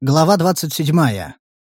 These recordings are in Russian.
Глава 27.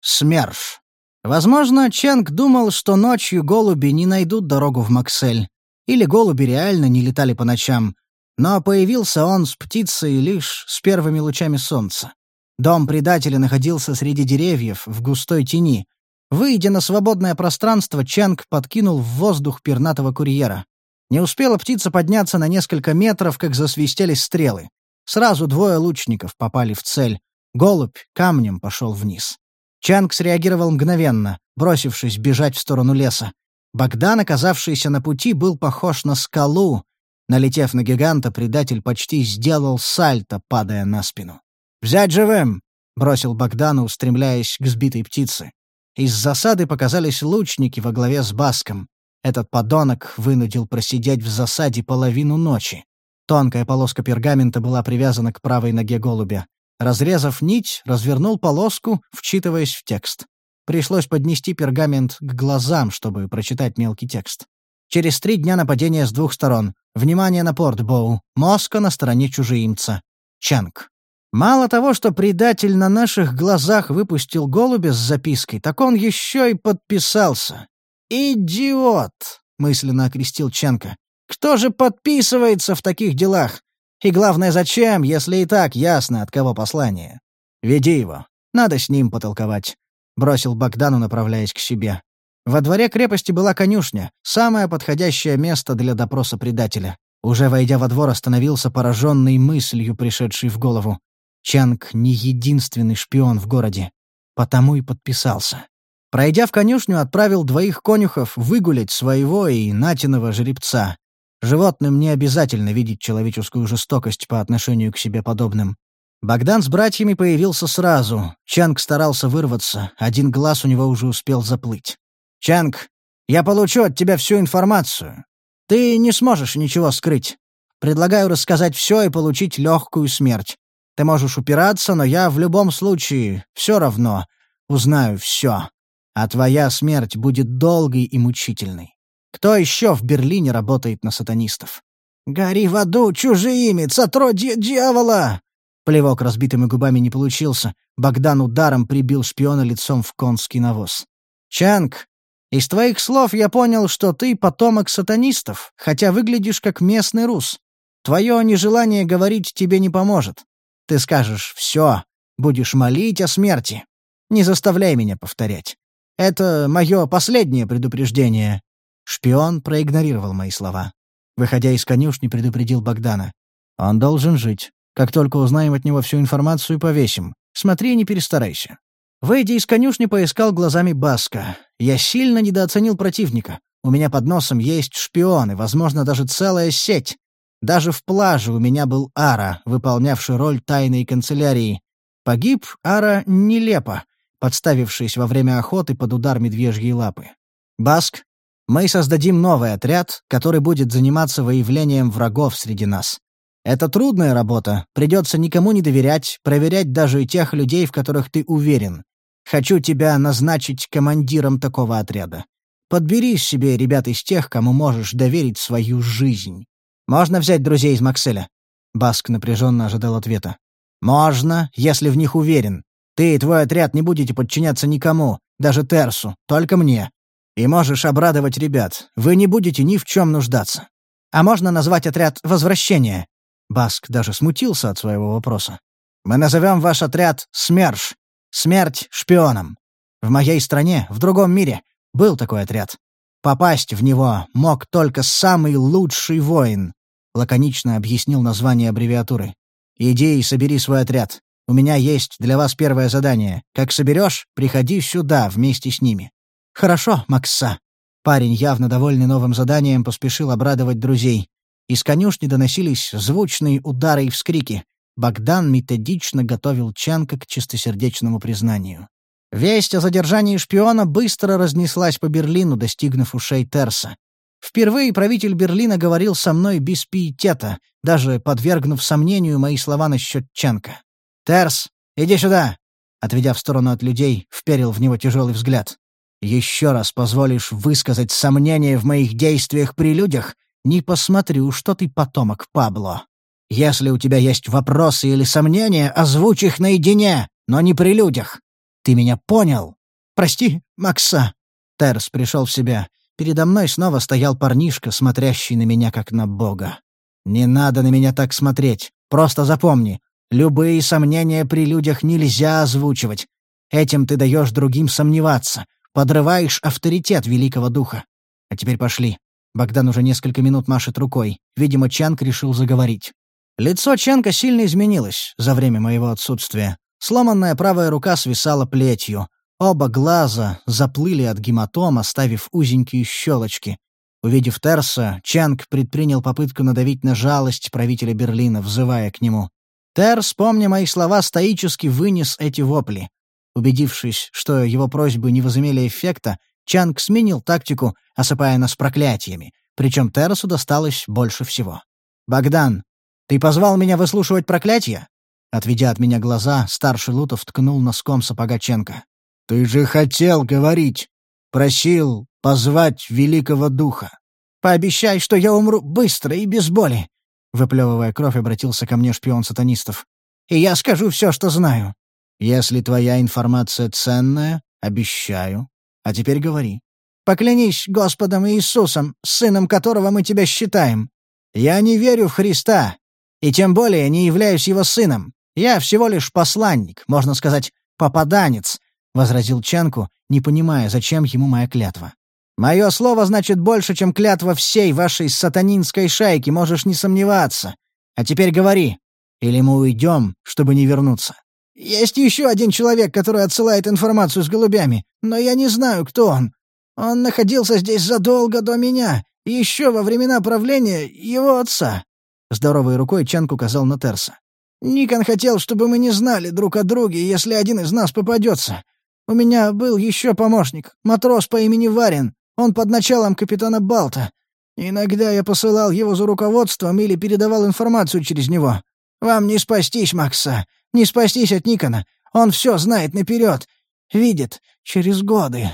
СМЕРШ. Возможно, Ченг думал, что ночью голуби не найдут дорогу в Максель. Или голуби реально не летали по ночам. Но появился он с птицей лишь с первыми лучами солнца. Дом предателя находился среди деревьев, в густой тени. Выйдя на свободное пространство, Ченг подкинул в воздух пернатого курьера. Не успела птица подняться на несколько метров, как засвистели стрелы. Сразу двое лучников попали в цель. Голубь камнем пошел вниз. Чанг среагировал мгновенно, бросившись бежать в сторону леса. Богдан, оказавшийся на пути, был похож на скалу. Налетев на гиганта, предатель почти сделал сальто, падая на спину. «Взять живым!» — бросил Богдан, устремляясь к сбитой птице. Из засады показались лучники во главе с Баском. Этот подонок вынудил просидеть в засаде половину ночи. Тонкая полоска пергамента была привязана к правой ноге голубя. Разрезав нить, развернул полоску, вчитываясь в текст. Пришлось поднести пергамент к глазам, чтобы прочитать мелкий текст. Через три дня нападения с двух сторон. Внимание на порт Боу. Моска на стороне чужеимца. Чанг. Мало того, что предатель на наших глазах выпустил голубя с запиской, так он еще и подписался. «Идиот!» — мысленно окрестил Ченка. «Кто же подписывается в таких делах? И главное, зачем, если и так ясно, от кого послание? Веди его. Надо с ним потолковать», — бросил Богдану, направляясь к себе. Во дворе крепости была конюшня, самое подходящее место для допроса предателя. Уже войдя во двор, остановился пораженный мыслью, пришедшей в голову. Чанг не единственный шпион в городе. Потому и подписался. Пройдя в конюшню, отправил двоих конюхов выгулять своего и Натиного жеребца. Животным не обязательно видеть человеческую жестокость по отношению к себе подобным. Богдан с братьями появился сразу. Чанг старался вырваться, один глаз у него уже успел заплыть. «Чанг, я получу от тебя всю информацию. Ты не сможешь ничего скрыть. Предлагаю рассказать все и получить легкую смерть. Ты можешь упираться, но я в любом случае все равно узнаю все. А твоя смерть будет долгой и мучительной. Кто еще в Берлине работает на сатанистов? «Гори в аду, чужеимец, отродье дьявола!» Плевок разбитыми губами не получился. Богдан ударом прибил шпиона лицом в конский навоз. «Чанг, из твоих слов я понял, что ты потомок сатанистов, хотя выглядишь как местный рус. Твое нежелание говорить тебе не поможет. Ты скажешь «все», будешь молить о смерти. Не заставляй меня повторять. Это мое последнее предупреждение. Шпион проигнорировал мои слова. Выходя из конюшни, предупредил Богдана. «Он должен жить. Как только узнаем от него всю информацию, повесим. Смотри, не перестарайся». Выйдя из конюшни, поискал глазами Баска. Я сильно недооценил противника. У меня под носом есть шпионы, возможно, даже целая сеть. Даже в плаже у меня был Ара, выполнявший роль тайной канцелярии. Погиб Ара нелепо, подставившись во время охоты под удар медвежьей лапы. «Баск, мы создадим новый отряд, который будет заниматься выявлением врагов среди нас. Это трудная работа, придется никому не доверять, проверять даже и тех людей, в которых ты уверен. Хочу тебя назначить командиром такого отряда. Подбери себе ребят из тех, кому можешь доверить свою жизнь. Можно взять друзей из Макселя?» Баск напряженно ожидал ответа. «Можно, если в них уверен. Ты и твой отряд не будете подчиняться никому, даже Терсу, только мне. И можешь обрадовать ребят. Вы не будете ни в чем нуждаться. А можно назвать отряд «Возвращение»?» Баск даже смутился от своего вопроса. «Мы назовем ваш отряд «СМЕРШ». Смерть шпионам. В моей стране, в другом мире, был такой отряд. Попасть в него мог только самый лучший воин», — лаконично объяснил название аббревиатуры. «Иди и собери свой отряд. У меня есть для вас первое задание. Как соберешь, приходи сюда вместе с ними. «Хорошо, Макса». Парень, явно довольный новым заданием, поспешил обрадовать друзей. Из конюшни доносились звучные удары и вскрики. Богдан методично готовил Чанка к чистосердечному признанию. Весть о задержании шпиона быстро разнеслась по Берлину, достигнув ушей Терса. Впервые правитель Берлина говорил со мной без пиетета, даже подвергнув сомнению мои слова насчет Чанка. «Терс, иди сюда!» Отведя в сторону от людей, вперил в него тяжелый взгляд. Еще раз позволишь высказать сомнения в моих действиях при людях, не посмотрю, что ты потомок Пабло. Если у тебя есть вопросы или сомнения, озвучь их наедине. но не при людях. Ты меня понял? Прости, Макса». Терс пришел в себя. Передо мной снова стоял парнишка, смотрящий на меня как на бога. «Не надо на меня так смотреть. Просто запомни. Любые сомнения при людях нельзя озвучивать. Этим ты даешь другим сомневаться, подрываешь авторитет великого духа. А теперь пошли. Богдан уже несколько минут машет рукой. Видимо, Чанг решил заговорить. Лицо Ченка сильно изменилось за время моего отсутствия. Сломанная правая рука свисала плетью. Оба глаза заплыли от гематом, оставив узенькие щелочки. Увидев Терса, Чанг предпринял попытку надавить на жалость правителя Берлина, взывая к нему. Терс, помня мои слова, стоически вынес эти вопли. Убедившись, что его просьбы не возымели эффекта, Чанг сменил тактику, осыпая нас проклятиями, причем Террасу досталось больше всего. «Богдан, ты позвал меня выслушивать проклятия?» Отведя от меня глаза, старший Лутов ткнул носком сапога Ченка. «Ты же хотел говорить! Просил позвать великого духа!» «Пообещай, что я умру быстро и без боли!» Выплевывая кровь, обратился ко мне шпион сатанистов. «И я скажу все, что знаю. Если твоя информация ценная, обещаю. А теперь говори. Поклянись Господом Иисусом, сыном которого мы тебя считаем. Я не верю в Христа, и тем более не являюсь его сыном. Я всего лишь посланник, можно сказать, попаданец, — возразил Ченку, не понимая, зачем ему моя клятва. «Мое слово значит больше, чем клятва всей вашей сатанинской шайки, можешь не сомневаться. А теперь говори, или мы уйдем, чтобы не вернуться». Есть еще один человек, который отсылает информацию с голубями, но я не знаю, кто он. Он находился здесь задолго до меня, еще во времена правления его отца». Здоровой рукой Чанг указал на Терса. «Никон хотел, чтобы мы не знали друг о друге, если один из нас попадется. У меня был еще помощник, матрос по имени Варин. Он под началом капитана Балта. Иногда я посылал его за руководством или передавал информацию через него. Вам не спастись, Макса. Не спастись от Никона. Он все знает наперед. Видит. Через годы».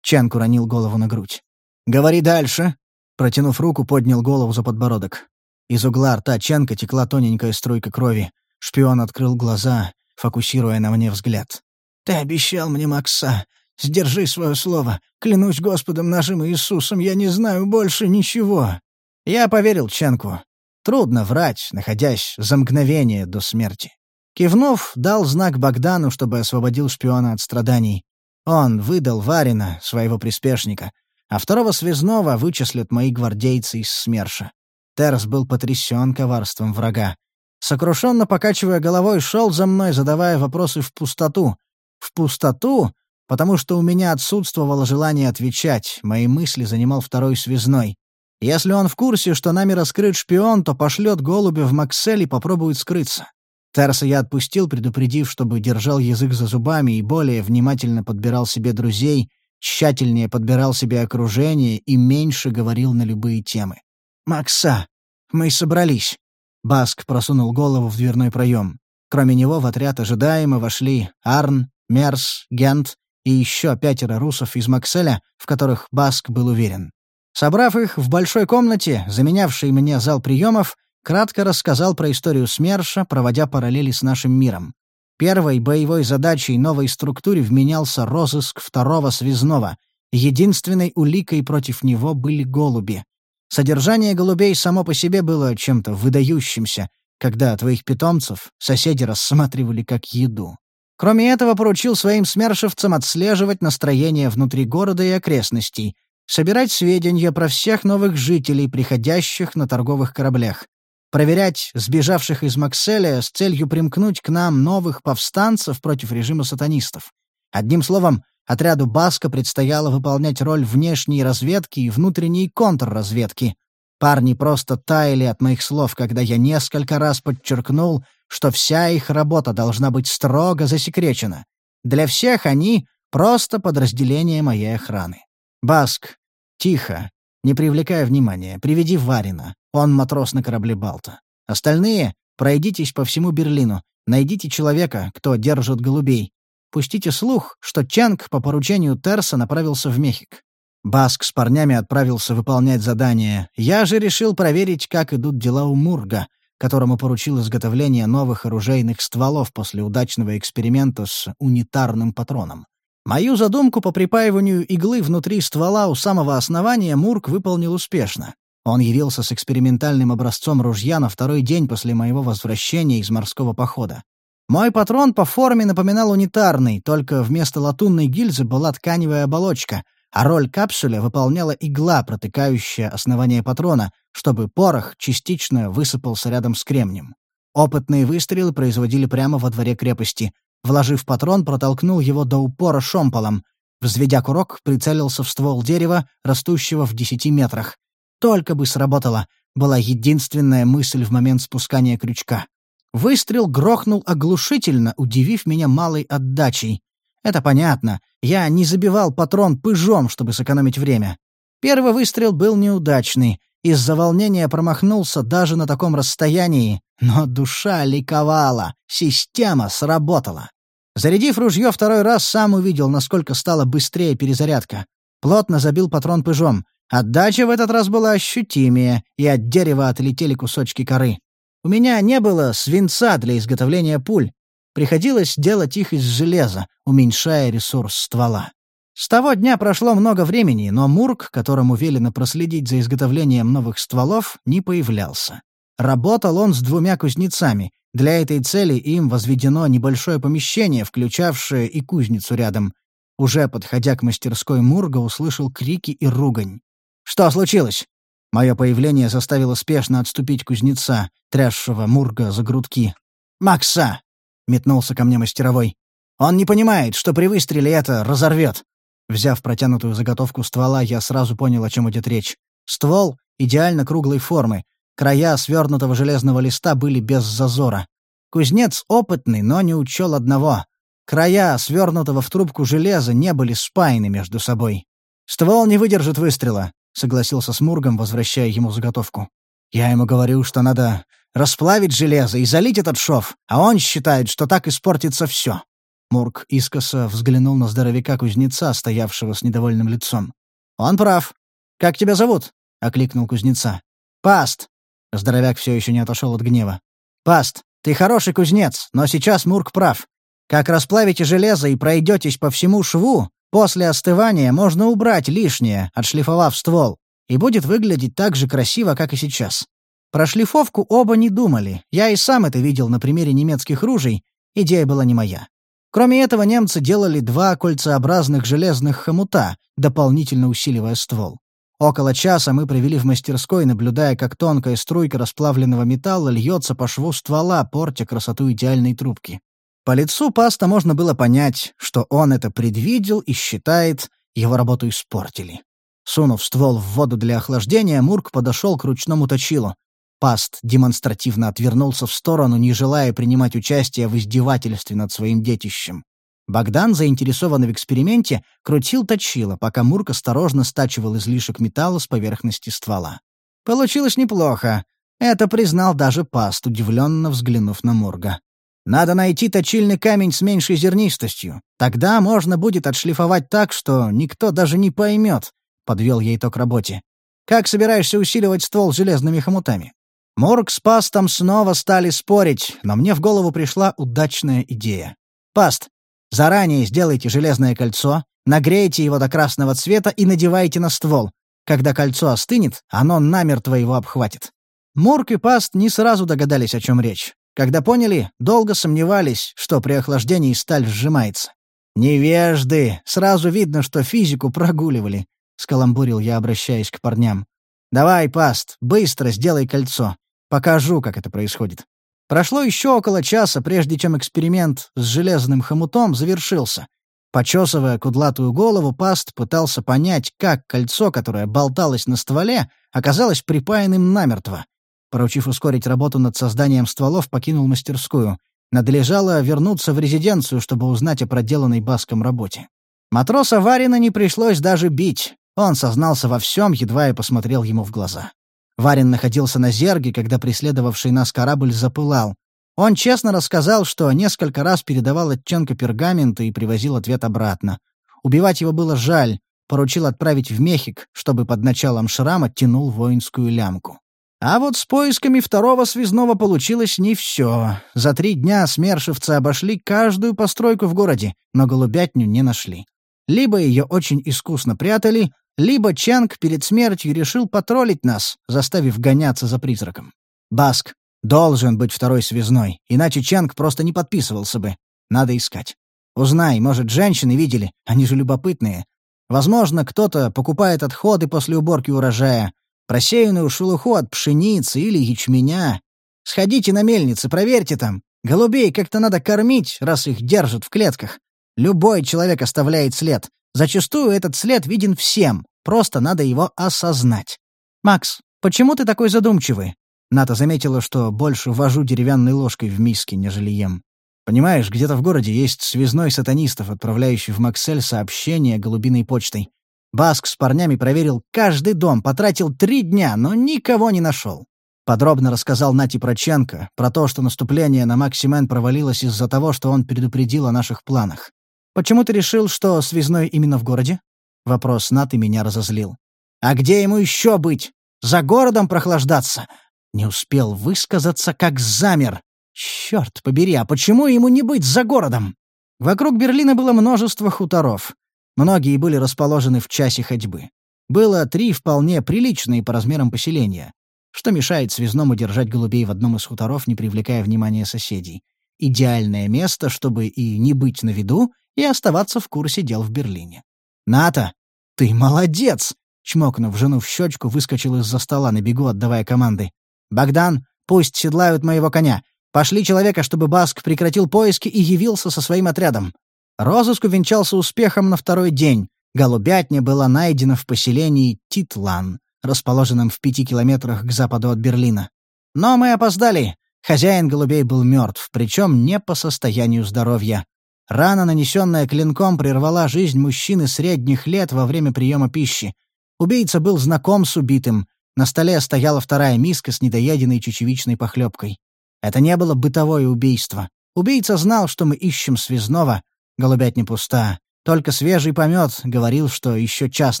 Чанг уронил голову на грудь. «Говори дальше». Протянув руку, поднял голову за подбородок. Из угла рта Чанка текла тоненькая струйка крови. Шпион открыл глаза, фокусируя на мне взгляд. «Ты обещал мне, Макса. Сдержи свое слово. Клянусь Господом нашим Иисусом, я не знаю больше ничего». Я поверил Ченку. Трудно врать, находясь за мгновение до смерти. Кивнув, дал знак Богдану, чтобы освободил шпиона от страданий. Он выдал Варина, своего приспешника, а второго связного вычислят мои гвардейцы из СМЕРШа. Терс был потрясен коварством врага. Сокрушенно покачивая головой, шел за мной, задавая вопросы в пустоту. В пустоту, потому что у меня отсутствовало желание отвечать, мои мысли занимал второй связной. Если он в курсе, что нами раскрыт шпион, то пошлет голубя в Максель и попробует скрыться. Тарса я отпустил, предупредив, чтобы держал язык за зубами и более внимательно подбирал себе друзей, тщательнее подбирал себе окружение и меньше говорил на любые темы. «Макса, мы собрались». Баск просунул голову в дверной проем. Кроме него в отряд ожидаемо вошли Арн, Мерс, Гент и еще пятеро русов из Макселя, в которых Баск был уверен. Собрав их в большой комнате, заменявшей мне зал приемов, кратко рассказал про историю СМЕРШа, проводя параллели с нашим миром. Первой боевой задачей новой структуре вменялся розыск второго связного. Единственной уликой против него были голуби. Содержание голубей само по себе было чем-то выдающимся, когда твоих питомцев соседи рассматривали как еду. Кроме этого, поручил своим смершевцам отслеживать настроение внутри города и окрестностей, собирать сведения про всех новых жителей, приходящих на торговых кораблях, проверять сбежавших из Макселя с целью примкнуть к нам новых повстанцев против режима сатанистов. Одним словом, отряду Баска предстояло выполнять роль внешней разведки и внутренней контрразведки. Парни просто таяли от моих слов, когда я несколько раз подчеркнул, что вся их работа должна быть строго засекречена. Для всех они — просто подразделение моей охраны. «Баск, тихо, не привлекая внимания, приведи Варина. Он матрос на корабле «Балта». Остальные — пройдитесь по всему Берлину, найдите человека, кто держит голубей. Пустите слух, что Чанг по поручению Терса направился в Мехик. Баск с парнями отправился выполнять задание. Я же решил проверить, как идут дела у Мурга. которому поручил изготовление новых оружейных стволов после удачного эксперимента с унитарным патроном. Мою задумку по припаиванию иглы внутри ствола у самого основания Мурк выполнил успешно. Он явился с экспериментальным образцом ружья на второй день после моего возвращения из морского похода. Мой патрон по форме напоминал унитарный, только вместо латунной гильзы была тканевая оболочка, а роль капсуля выполняла игла, протыкающая основание патрона, чтобы порох частично высыпался рядом с кремнем. Опытные выстрелы производили прямо во дворе крепости. Вложив патрон, протолкнул его до упора шомполом. Взведя курок, прицелился в ствол дерева, растущего в десяти метрах. Только бы сработало, была единственная мысль в момент спускания крючка. Выстрел грохнул оглушительно, удивив меня малой отдачей. Это понятно. Я не забивал патрон пыжом, чтобы сэкономить время. Первый выстрел был неудачный. Из-за волнения промахнулся даже на таком расстоянии. Но душа ликовала. Система сработала. Зарядив ружье второй раз, сам увидел, насколько стала быстрее перезарядка. Плотно забил патрон пыжом. Отдача в этот раз была ощутимее, и от дерева отлетели кусочки коры. У меня не было свинца для изготовления пуль. Приходилось делать их из железа, уменьшая ресурс ствола. С того дня прошло много времени, но Мурк, которому велено проследить за изготовлением новых стволов, не появлялся. Работал он с двумя кузнецами. Для этой цели им возведено небольшое помещение, включавшее и кузницу рядом. Уже подходя к мастерской Мурга, услышал крики и ругань. «Что случилось?» Мое появление заставило спешно отступить кузнеца, трясшего Мурга за грудки. «Макса!» — метнулся ко мне мастеровой. «Он не понимает, что при выстреле это разорвет». Взяв протянутую заготовку ствола, я сразу понял, о чем идет речь. Ствол идеально круглой формы. Края свернутого железного листа были без зазора. Кузнец опытный, но не учел одного. Края свернутого в трубку железа не были спаяны между собой. Ствол не выдержит выстрела согласился с Мургом, возвращая ему заготовку. «Я ему говорю, что надо расплавить железо и залить этот шов, а он считает, что так испортится все». Мург искоса взглянул на здоровяка-кузнеца, стоявшего с недовольным лицом. «Он прав. Как тебя зовут?» — окликнул кузнеца. «Паст!» — здоровяк все еще не отошел от гнева. «Паст, ты хороший кузнец, но сейчас Мург прав. Как расплавите железо и пройдетесь по всему шву, После остывания можно убрать лишнее, отшлифовав ствол, и будет выглядеть так же красиво, как и сейчас. Про шлифовку оба не думали, я и сам это видел на примере немецких ружей, идея была не моя. Кроме этого, немцы делали два кольцеобразных железных хомута, дополнительно усиливая ствол. Около часа мы провели в мастерской, наблюдая, как тонкая струйка расплавленного металла льется по шву ствола, портя красоту идеальной трубки. По лицу паста можно было понять, что он это предвидел и считает, его работу испортили. Сунув ствол в воду для охлаждения, Мурк подошел к ручному точилу. Паст демонстративно отвернулся в сторону, не желая принимать участие в издевательстве над своим детищем. Богдан, заинтересованный в эксперименте, крутил точило, пока Мурк осторожно стачивал излишек металла с поверхности ствола. Получилось неплохо. Это признал даже Паст, удивленно взглянув на Мурга. Надо найти точильный камень с меньшей зернистостью. Тогда можно будет отшлифовать так, что никто даже не поймет», — подвел я итог работе. «Как собираешься усиливать ствол железными хомутами?» Морг с Пастом снова стали спорить, но мне в голову пришла удачная идея. «Паст, заранее сделайте железное кольцо, нагрейте его до красного цвета и надевайте на ствол. Когда кольцо остынет, оно намертво его обхватит». Мурк и Паст не сразу догадались, о чем речь. Когда поняли, долго сомневались, что при охлаждении сталь сжимается. «Невежды! Сразу видно, что физику прогуливали», — скаламбурил я, обращаясь к парням. «Давай, Паст, быстро сделай кольцо. Покажу, как это происходит». Прошло еще около часа, прежде чем эксперимент с железным хомутом завершился. Почесывая кудлатую голову, Паст пытался понять, как кольцо, которое болталось на стволе, оказалось припаянным намертво. Поручив ускорить работу над созданием стволов, покинул мастерскую. Надлежало вернуться в резиденцию, чтобы узнать о проделанной Баском работе. Матроса Варина не пришлось даже бить. Он сознался во всем, едва я посмотрел ему в глаза. Варин находился на зерге, когда преследовавший нас корабль запылал. Он честно рассказал, что несколько раз передавал Оттенко пергаменты и привозил ответ обратно. Убивать его было жаль, поручил отправить в Мехик, чтобы под началом шрама тянул воинскую лямку. А вот с поисками второго связного получилось не все. За три дня смершевцы обошли каждую постройку в городе, но голубятню не нашли. Либо ее очень искусно прятали, либо Чанг перед смертью решил потроллить нас, заставив гоняться за призраком. Баск, должен быть второй связной, иначе Чанг просто не подписывался бы. Надо искать. Узнай, может, женщины видели, они же любопытные. Возможно, кто-то покупает отходы после уборки урожая, просеянную шелуху от пшеницы или ячменя. Сходите на мельницы, проверьте там. Голубей как-то надо кормить, раз их держат в клетках. Любой человек оставляет след. Зачастую этот след виден всем, просто надо его осознать. «Макс, почему ты такой задумчивый?» Ната заметила, что больше вожу деревянной ложкой в миске, нежели ем. «Понимаешь, где-то в городе есть связной сатанистов, отправляющий в Максель сообщение голубиной почтой. Баск с парнями проверил каждый дом, потратил три дня, но никого не нашел. Подробно рассказал Нати про Ченко, про то, что наступление на Максимен провалилось из-за того, что он предупредил о наших планах. «Почему ты решил, что связной именно в городе?» Вопрос Наты меня разозлил. «А где ему еще быть? За городом прохлаждаться?» Не успел высказаться, как замер. «Черт побери, а почему ему не быть за городом?» Вокруг Берлина было множество хуторов. Многие были расположены в часе ходьбы. Было три вполне приличные по размерам поселения, что мешает связному держать голубей в одном из хуторов, не привлекая внимания соседей. Идеальное место, чтобы и не быть на виду, и оставаться в курсе дел в Берлине. «Ната, ты молодец!» Чмокнув жену в щечку, выскочил из-за стола на бегу, отдавая команды. «Богдан, пусть седлают моего коня. Пошли человека, чтобы Баск прекратил поиски и явился со своим отрядом. Розыск увенчался успехом на второй день. Голубятня была найдена в поселении Титлан, расположенном в пяти километрах к западу от Берлина. Но мы опоздали. Хозяин голубей был мертв, причем не по состоянию здоровья. Рана, нанесенная клинком, прервала жизнь мужчины средних лет во время приема пищи. Убийца был знаком с убитым. На столе стояла вторая миска с недоеденной чечевичной похлебкой. Это не было бытовое убийство. Убийца знал, что мы ищем связного, Голубятня пуста. Только свежий помет говорил, что еще час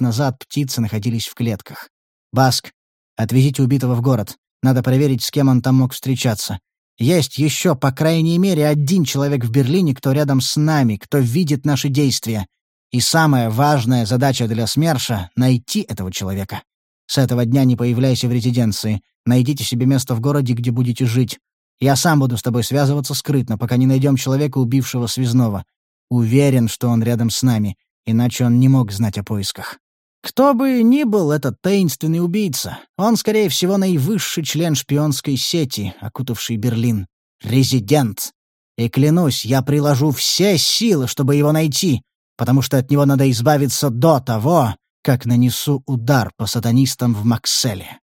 назад птицы находились в клетках. «Баск, отвезите убитого в город. Надо проверить, с кем он там мог встречаться. Есть еще, по крайней мере, один человек в Берлине, кто рядом с нами, кто видит наши действия. И самая важная задача для СМЕРШа — найти этого человека. С этого дня не появляйся в резиденции. Найдите себе место в городе, где будете жить. Я сам буду с тобой связываться скрытно, пока не найдем человека, убившего связного. Уверен, что он рядом с нами, иначе он не мог знать о поисках. Кто бы ни был этот таинственный убийца, он, скорее всего, наивысший член шпионской сети, окутавший Берлин. Резидент. И клянусь, я приложу все силы, чтобы его найти, потому что от него надо избавиться до того, как нанесу удар по сатанистам в Макселе.